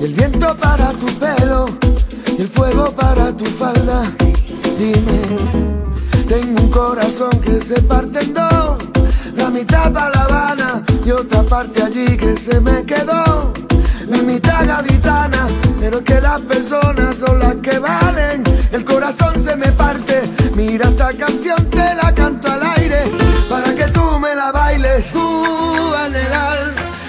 el viento para tu pelo, el fuego para tu falda. Dime, tengo un corazón que se parte en dos, la mitad para La Habana y otra parte allí que se me quedó. Mi mitad gaditana, pero que las personas son las que valen. El corazón se me parte, mira esta canción te la canto al aire para que tú me la bailes. Cuba en el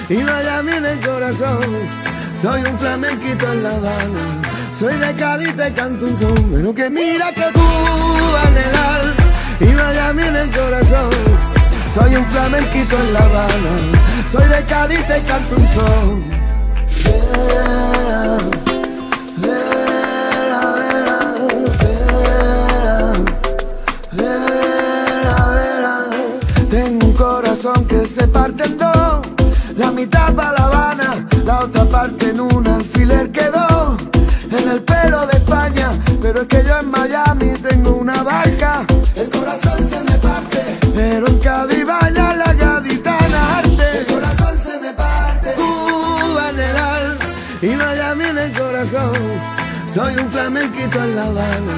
y en el corazón. Soy un flamenquito en La Habana, soy de Cádiz te canto un son. Pero que mira que Cuba en el alma y Miami en el corazón. Soy un flamenquito en La Habana, soy de Cádiz te canto un son. Vera, vera, vera, vera, vera. Tengo un corazón que se parte en dos, la mitad para La la otra parte en un alfiler quedó. En el pelo de España, pero es que yo en Miami tengo una barca. El corazón se me parte, pero en Cádiz baila la gaditana arte. El corazón se me parte, Cuba en el alma y Miami en el corazón. Soy un flamenquito en La Habana,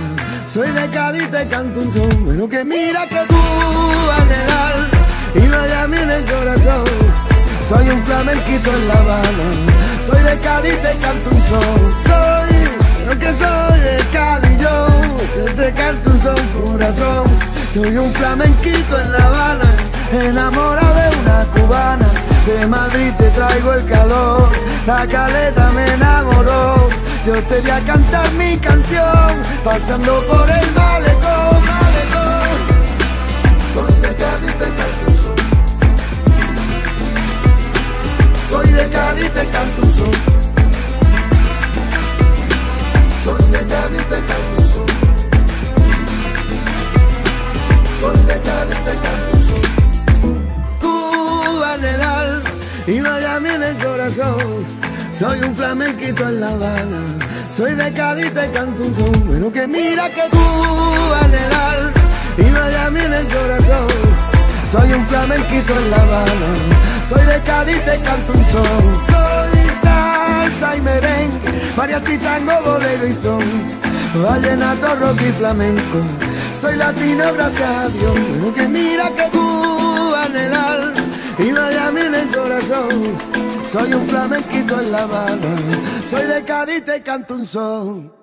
soy de Cádiz te canto un son. Pero que mira que Cuba en el alma y Miami en el corazón. Soy un flamenquito en La Habana, soy de Cádiz te canto un son. Soy, lo que soy de Cádiz yo, te canto un son corazón. Soy un flamenquito en La Habana, enamorado de una cubana. De Madrid te traigo el calor, la caleta me enamoró. Yo te voy a cantar mi canción, pasando por el malecón. Cádiz, te canto un son. Soy de Cádiz, te canto un son. Soy de Cádiz, te canto un son. Cuba en el alma y Miami en el corazón. Soy un flamenquito en La Habana, soy de Cádiz, te canto un son. Pero que mira que Cuba en el alma y Miami en el corazón. Soy un flamenquito en La Habana, soy de Cádiz, te canto un son. Soy salsa y merengue, mariachi, tango, bolero y son. Vallenato, rock y flamenco. Soy latino, gracias a Dios. Pero que mira que Cuba en el alma y Miami en el corazón. Soy un flamenquito en La Habana, soy de Cádiz, te canto un son.